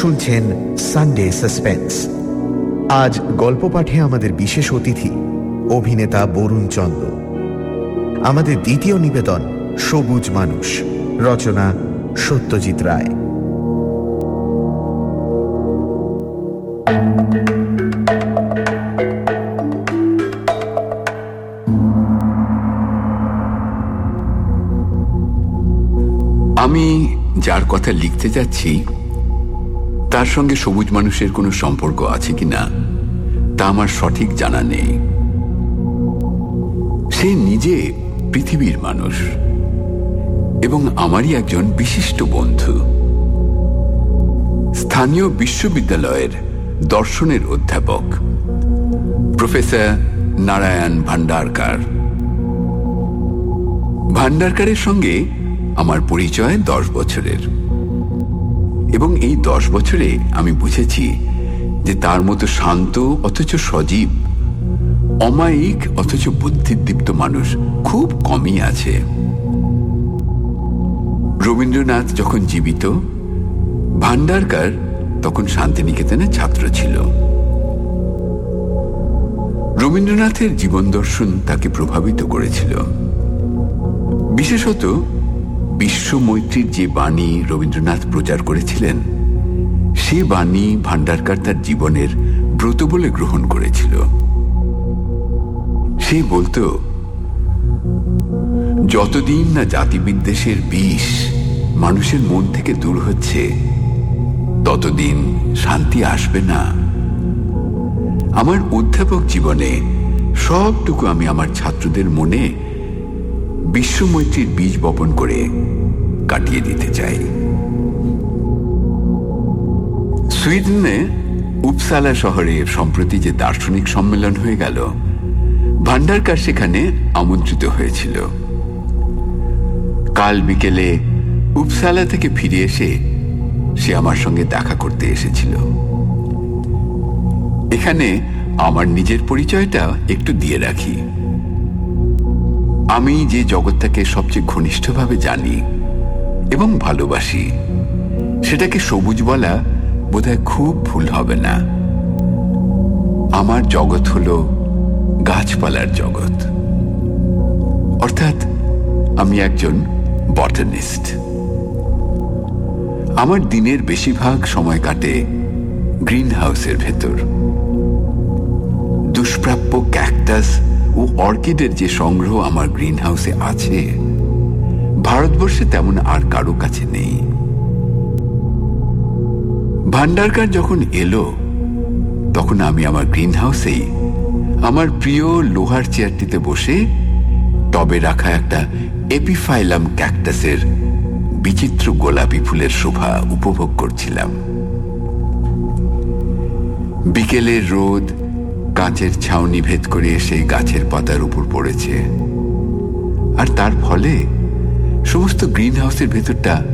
শুনছেন Sunday suspense আজ গল্প পাঠে আমাদের বিশেষ অতিথি, অভিনেতা বরুণ চন্দ আমাদের দ্বিতীয় নিবেদন, সবুজ মানুষ। রচনা, সত্যজিৎ রায়। আমি যার কথা লিখতে যাচ্ছি তার সঙ্গে সবুজ মানুষের কোনো সম্পর্ক আছে কিনা তা আমার সঠিক জানা নেই। সে নিজে পৃথিবীর মানুষ এবং আমারই একজন বিশিষ্ট বন্ধু। স্থানীয় বিশ্ববিদ্যালয়ের দর্শনের অধ্যাপক, প্রফেসর নারায়ণ ভান্ডারকার ভান্ডারকারের সঙ্গে আমার পরিচয় দশ বছরের। এবং এই দশ বছরে আমি বুঝেছি যে তার মতো শান্ত অথচ সজীব, অমায়িক অথচ বুদ্ধিদীপ্ত মানুষ খুব কমই আছে। রবীন্দ্রনাথ যখন জীবিত, ভান্ডারকার তখন শান্তিনিকেতনের ছাত্র ছিল। রবীন্দ্রনাথের জীবন দর্শন তাকে প্রভাবিত করেছিল। বিশেষত বিশ্ব মৈত্রীর যে বাণী রবীন্দ্রনাথ প্রচার করেছিলেন, সে বাণী ভান্ডারকার তার জীবনের ব্রত বলে গ্রহণ করেছিল। সে বলতো, যতদিন না জাতিবিদ্বেষের বিষ মানুষের মন থেকে দূর হচ্ছে, ততদিন শান্তি আসবে না। আমার অধ্যাপক জীবনে সবটুকু আমি আমার ছাত্রদের মনে বিশ্বমৈত্রীর বীজ বপন করে কাটিয়ে দিতে চাই। সুইডেনে উপসালা শহরে সম্প্রতি যে দার্শনিক সম্মেলন হয়ে গেল ভান্ডারকার সেখানে আমন্ত্রিত হয়েছিল। কাল বিকেলে উপসালা থেকে ফিরে এসে সে আমার সঙ্গে দেখা করতে এসেছিল। এখানে আমার নিজের পরিচয়টা একটু দিয়ে রাখি। আমি যে জগৎটাকে সবচেয়ে ঘনিষ্ঠভাবে জানি এবং ভালোবাসি, সেটাকে সবুজ বলা বোধহয় খুব ভুল হবে না। আমার জগৎ হল গাছপালার জগৎ। অর্থাৎ আমি একজন বটানিস্ট আমার দিনের বেশিরভাগ সময় কাটে গ্রিন হাউসের ভেতর। দুষ্প্রাপ্য ক্যাকটাস ও অর্কিডের যে সংগ্রহ আমার গ্রিন হাউসে আছে, ভারতবর্ষে তেমন আর কারও কাছে নেই। ভান্ডারকার যখন এলো, তখন আমি আমার গ্রিন হাউসেই আমার প্রিয় লোহার চেয়ারটিতে বসে টবে রাখা একটা এপিফাইলাম ক্যাকটাসের বিচিত্র গোলাপি ফুলের শোভা উপভোগ করছিলাম। বিকেলের রোদ কাঁচের ছাউনি ভেদ করে এসে গাছের পাতার উপর পড়েছে। আর তার ফলে সমস্ত গ্রিন হাউসের ভেতরটা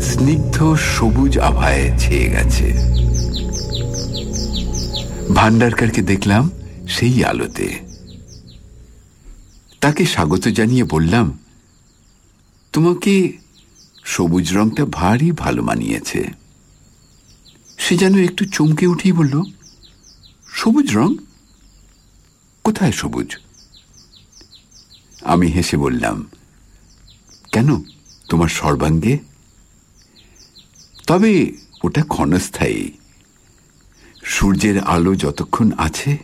স্নিগ্ধ সবুজ আভায় ছেয়ে গেছে। ভান্ডারকারকে দেখলাম সেই আলোতে। তাকে স্বাগত জানিয়ে বললাম, তোমাকে সবুজ রংটা ভারী ভালো মানিয়েছে। সে যেন একটু চমকে উঠেই বলল, সবুজ রং? কোথায় সবুজ? আমি হেসে বললাম, কেন? তোমার সর্বাঙ্গে? তবে ওটা ক্ষণস্থায়ী। সূর্যের আলো যতক্ষণ আছে,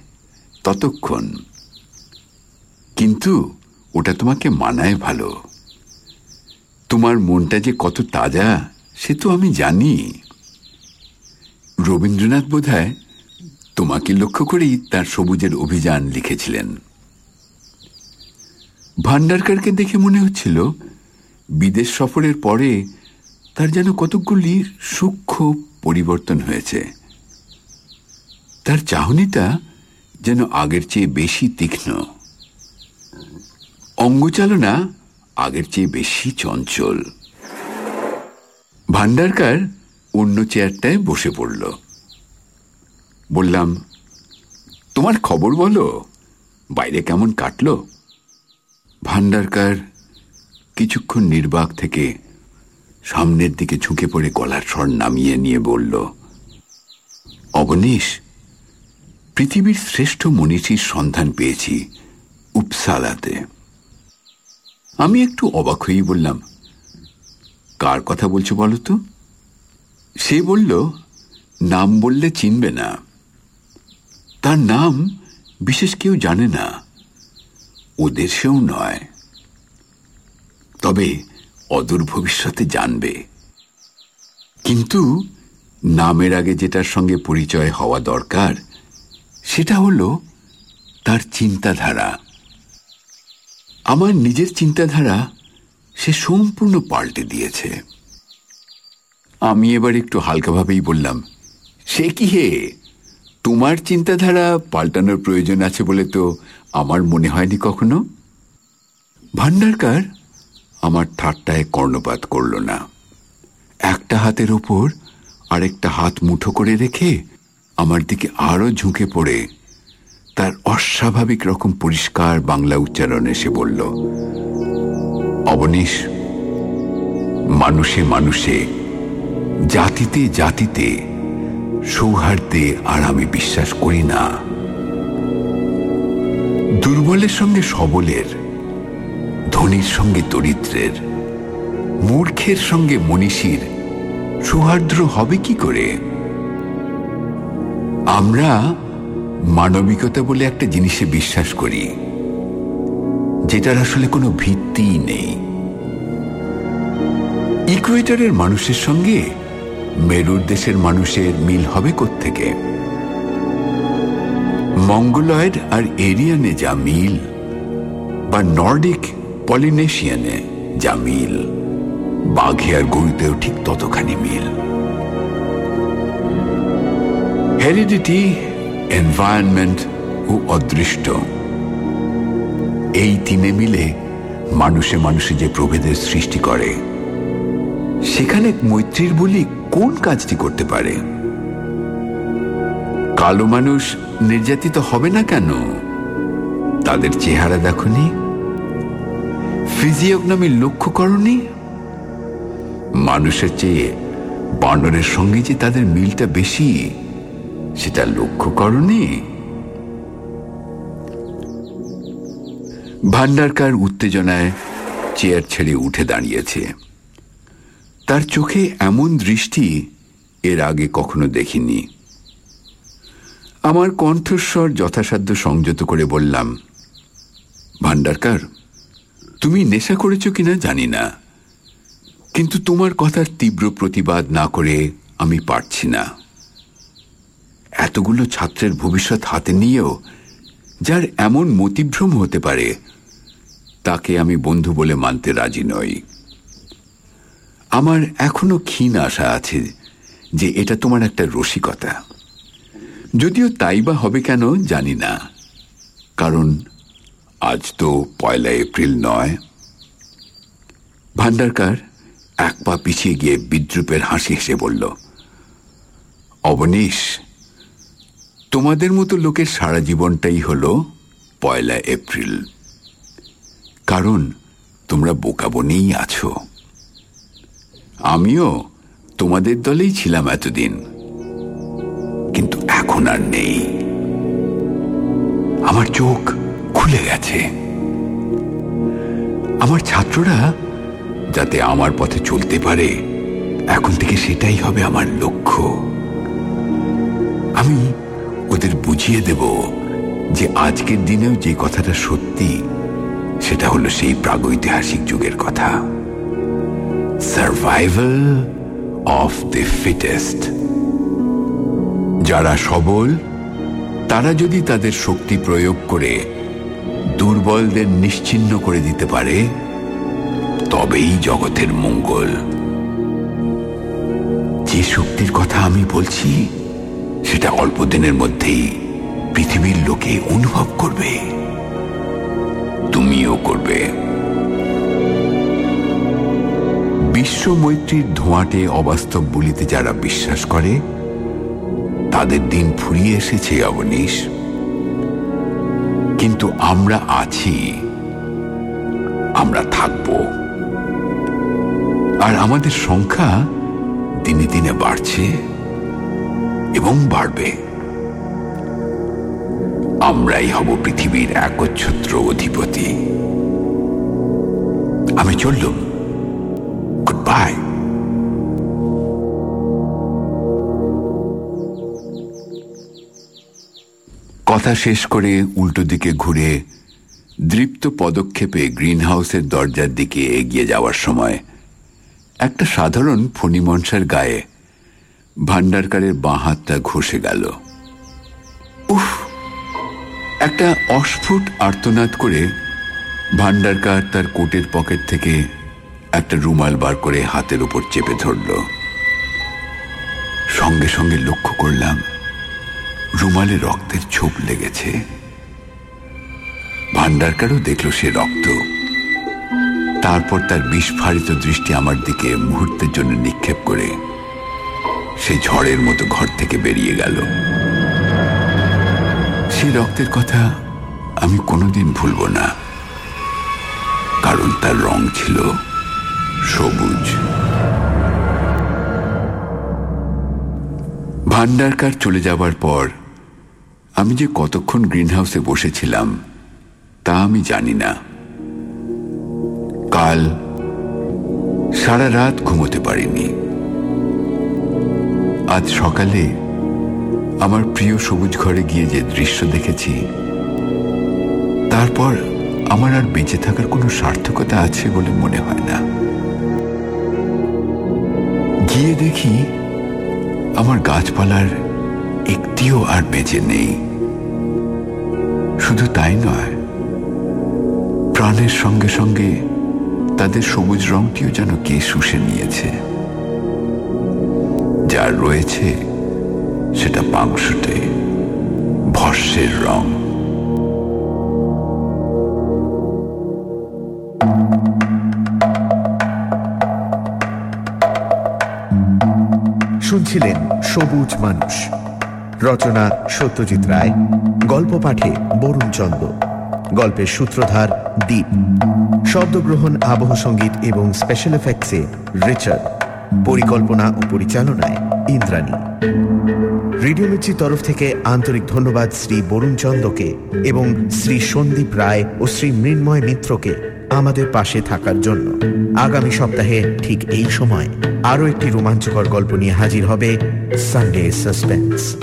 ততক্ষণ। কিন্তু ওটা তোমাকে মানায় ভালো। তোমার মনটা যে কত তাজা, সে তো আমি জানি। রবীন্দ্রনাথ বোধহয় তোমাকে লক্ষ্য করেই তার সবুজের অভিযান লিখেছিলেন। ভান্ডারকারকে দেখে মনে হচ্ছিল, বিদেশ সফরের পরে তার যেন কতকগুলি সূক্ষ্ম পরিবর্তন হয়েছে। তার চাহনিটা যেন আগের চেয়ে বেশি তীক্ষ্ণ। অঙ্গচালনা আগের চেয়ে বেশি চঞ্চল। ভান্ডারকার অন্য চেয়ারটায় বসে পড়ল। বললাম, তোমার খবর বলো, বাইরে কেমন কাটল? ভান্ডারকার কিছুক্ষণ নির্বাক থেকে সামনের দিকে ঝুঁকে পড়ে গলার স্বর নামিয়ে নিয়ে বলল, অবনীশ, পৃথিবীর শ্রেষ্ঠ মনীষীর সন্ধান পেয়েছি উপসালাতে। আমি একটু অবাক হয়েই বললাম, কার কথা বলছো বলো তো? সে বলল, নাম বললে চিনবে না। তার নাম বিশেষ কেউ জানে না। ও দেশেও নয়। তবে অদূর ভবিষ্যতে জানবে। কিন্তু নামের আগে যেটার সঙ্গে পরিচয় হওয়া দরকার, সেটা হলো তার চিন্তাধারা। আমার নিজের চিন্তাধারা সে সম্পূর্ণ পাল্টে দিয়েছে। আমি এবার একটু হালকাভাবেই বললাম, সে কি হে? তোমার চিন্তাধারা পাল্টানোর প্রয়োজন আছে বলে তো আমার মনে হয়নি কখনো? ভান্ডারকার আমার ঠাট্টায় কর্ণপাত করল না। একটা হাতের ওপর আরেকটা হাত মুঠো করে রেখে আমার দিকে আরও ঝুঁকে পড়ে তার অস্বাভাবিক রকম পরিষ্কার বাংলা উচ্চারণ এসে বলল, অবনীশ, মানুষে মানুষে, জাতিতে জাতিতে সৌহার্দ্যে আর আমি বিশ্বাস করি না। দুর্বলের সঙ্গে সবলের, ধনির সঙ্গে দরিদ্রের, মূর্খের সঙ্গে মনীষীর সৌহার্দ্র হবে কি করে? আমরা মানবিকতা বলে একটা জিনিসে বিশ্বাস করি, যেটার আসলে কোনো ভিত্তিই নেই। ইকুয়েটারের মানুষের সঙ্গে মেরুর দেশের মানুষের মিল হবে থেকে মঙ্গলয়েড আর এরিয়ানে যা মিল, বা নর্ডিক পলিনেশিয়ানে যা মিল, বাঘে আর গরুতেও ঠিক ততখানি মিল। হেরিডিটি এনভায়রনমেন্ট ও অদৃষ্ট। এই তিনে মিলে মানুষে মানুষে যে প্রভেদের সৃষ্টি করে। সেখানে মৈত্রীর বলি কোন কাজটি করতে পারে? কালো মানুষ নির্যাতিত হবে না কেন? তাদের চেহারা দেখনি? ফিজিওগনামি লক্ষ্য করনি? মানুষের চেয়ে বানরের সঙ্গে যে তাদের মিলটা বেশি, সেটা লক্ষ্য করনি? ভান্ডারকার উত্তেজনায় চেয়ার ছেড়ে উঠে দাঁড়িয়েছে। তার চোখে এমন দৃষ্টি এর আগে কখনো দেখিনি। আমার কণ্ঠস্বর যথাসাধ্য সংযত করে বললাম ভান্ডারকার তুমি নেশা করেছ কিনা জানি না, কিন্তু তোমার কথার তীব্র প্রতিবাদ না করে আমি পারছি না। এতগুলো ছাত্রের ভবিষ্যৎ হাতে নিয়েও যার এমন মতিভ্রম হতে পারে, তাকে আমি বন্ধু বলে মানতে রাজি নই। আমার এখনও ক্ষীণ আশা আছে যে এটা তোমার একটা রসিকতা। যদিও তাই বা হবে কেন জানি না। কারণ আজ তো পয়লা এপ্রিল নয়। ভান্ডারকার এক পা পিছিয়ে গিয়ে বিদ্রুপের হাসি হেসে বলল, অবনীশ, তোমাদের মতো লোকের সারা জীবনটাই হল পয়লা এপ্রিল। কারণ তোমরা বোকা বনেই আছো। আমিও তোমাদের দলেই ছিলাম এতদিন। কিন্তু এখন আর নেই। আমার চোখ খুলে গেছে। আমার ছাত্ররা যাতে আমার পথে চলতে পারে, এখন থেকে সেটাই হবে আমার লক্ষ্য। আমি ওদের বুঝিয়ে দেব যে আজকের দিনেও যে কথাটা সত্যি, সেটা হলো সেই প্রাগৈতিহাসিক যুগের কথা। সার্ভাইভাল অফ দ্য ফিটেস্ট যারা সবল, তারা যদি তাদের শক্তি প্রয়োগ করে দুর্বলদের নিশ্চিন্ন করে দিতে পারে, তবেই জগতের মঙ্গল। যে শক্তির কথা আমি বলছি, সেটা অল্প দিনের মধ্যেই পৃথিবীর লোকে অনুভব করবে। তুমিও করবে। বিশ্ব মৈত্রীর ধোঁয়াটে অবাস্তব বলিতে যারা বিশ্বাস করে, তাদের দিন ফুরিয়ে এসেছে, অবনীশ। কিন্তু আমরা আছি, আমরা থাকব। আর আমাদের সংখ্যা দিনে দিনে বাড়ছে এবং বাড়বে। আমরাই হব পৃথিবীর একচ্ছত্র অধিপতি। আমি চললুম। বাই কথা শেষ করে উল্টো দিকে ঘুরে দৃপ্ত পদক্ষেপে গ্রিন হাউসের দরজার দিকে এগিয়ে যাওয়ার সময় একটা সাধারণ ফণিমনসার গায়ে ভান্ডারকারের বাঁ হাতটা ঘষে গেল। উফ! একটা অস্ফুট আর্তনাদ করে ভান্ডারকার তার কোটের পকেট থেকে একটা রুমাল বার করে হাতের উপর চেপে ধরল। সঙ্গে সঙ্গে লক্ষ্য করলাম, রুমালে রক্তের ছোপ লেগেছে। ভান্ডারকারও দেখল সে রক্ত। তারপর তার বিস্ফারিত দৃষ্টি আমার দিকে মুহূর্তের জন্য নিক্ষেপ করে সে ঝড়ের মতো ঘর থেকে বেরিয়ে গেল। সেই রক্তের কথা আমি কোনোদিন ভুলব না, কারণ তার রং ছিল সবুজ। ভান্ডারকার চলে যাবার পর আমি যে কতক্ষণ গ্রিনহাউসে বসেছিলাম, তা আমি জানি না। কাল সারা রাত ঘুমোতে পারিনি। আজ সকালে আমার প্রিয় সবুজ ঘরে গিয়ে যে দৃশ্য দেখেছি, তারপর আমার আর বেঁচে থাকার কোনো সার্থকতা আছে বলে মনে হয় না। গিয়ে দেখি আমার গাছপালার একটিও আর বেঁচে নেই। শুধু তাই নয়, প্রাণের সঙ্গে সঙ্গে তাদের সবুজ রংটিও যেন কে শুষে নিয়েছে। যার রয়েছে সেটা পাংশুটে ভস্যের রং। শুনছিলেন সবুজ মানুষ। রচনা সত্যজিৎ রায়। গল্প পাঠে বরুণ চন্দ্র গল্পের সূত্রধার দ্বীপ শব্দগ্রহণ, আবহ সংগীত এবং স্পেশাল এফেক্টসে রিচার্ড। পরিকল্পনা ও পরিচালনায় ইন্দ্রাণী। রেডিও মির্চির তরফ থেকে আন্তরিক ধন্যবাদ শ্রী বরুণ চন্দ্রকে এবং শ্রী সন্দীপ রায় ও শ্রী মৃন্ময় মিত্রকে আমাদের পাশে থাকার জন্য। আগামী সপ্তাহে ঠিক এই সময় আরও একটি রোমাঞ্চকর গল্প নিয়ে হাজির হবে সানডে সাসপেন্স